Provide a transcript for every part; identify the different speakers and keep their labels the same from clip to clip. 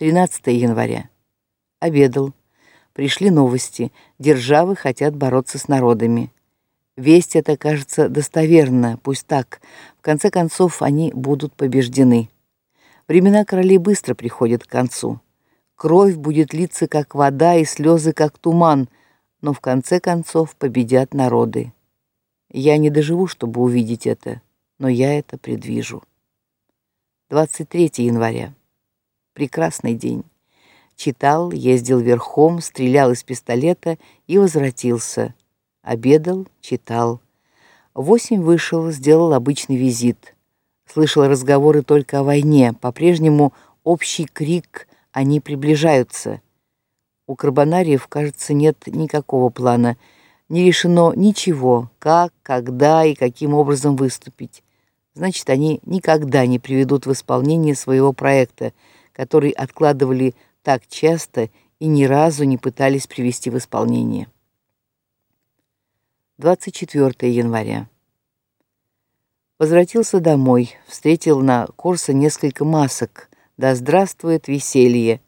Speaker 1: 13 января. Обедал. Пришли новости. Державы хотят бороться с народами. Весть эта кажется достоверна, пусть так. В конце концов они будут побеждены. Времена королей быстро приходят к концу. Кровь будет литься как вода и слезы как туман, но в конце концов победят народы. Я не доживу, чтобы увидеть это, но я это предвижу. 23 января. Прекрасный день. Читал, ездил верхом, стрелял из пистолета и возвратился. Обедал, читал. восемь вышел, сделал обычный визит. Слышал разговоры только о войне, по-прежнему общий крик «Они приближаются!». У карбонариев, кажется, нет никакого плана, не решено ничего, как, когда и каким образом выступить значит, они никогда не приведут в исполнение своего проекта, который откладывали так часто и ни разу не пытались привести в исполнение. 24 января. Возвратился домой, встретил на Корсо несколько масок. Да здравствует веселье.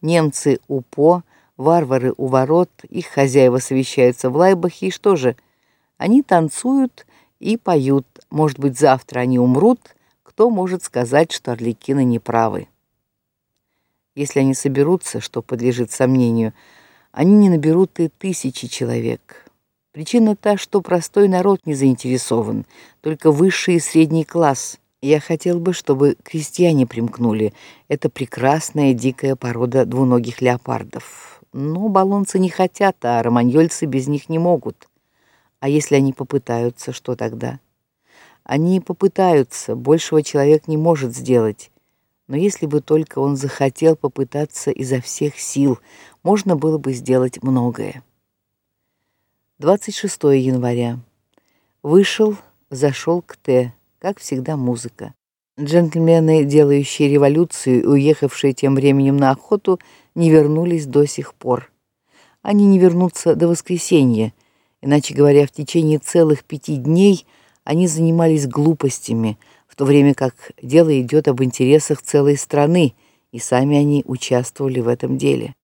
Speaker 1: Немцы у По, варвары у ворот, их хозяева совещаются в Лайбахе, и что же? Они танцуют и поют. Может быть, завтра они умрут, кто может сказать, что орликины не правы? Если они соберутся, что подлежит сомнению, они не наберут и тысячи человек. Причина та, что простой народ не заинтересован, только высший и средний класс. Я хотел бы, чтобы крестьяне примкнули. Это прекрасная дикая порода двуногих леопардов. Но балонцы не хотят, а романьольцы без них не могут. А если они попытаются, что тогда? Они попытаются, большего человек не может сделать. Но если бы только он захотел попытаться изо всех сил, можно было бы сделать многое. 26 января. Вышел, зашел к Т, как всегда музыка. Джентльмены, делающие революцию и уехавшие тем временем на охоту, не вернулись до сих пор. Они не вернутся до воскресенья Иначе говоря, в течение целых пяти дней они занимались глупостями, то время как дело идет об интересах целой страны, и сами они участвовали в этом деле.